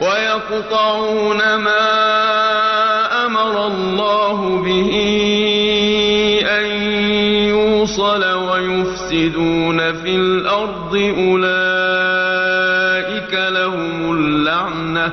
وَيَقْطَعُونَ مَا أَمَرَ اللَّهُ بِهِ أَن يُوصَلَ ۚ وَيُفْسِدُونَ فِي الْأَرْضِ ۙ أُولَٰئِكَ لَهُمُ اللَّعْنَةُ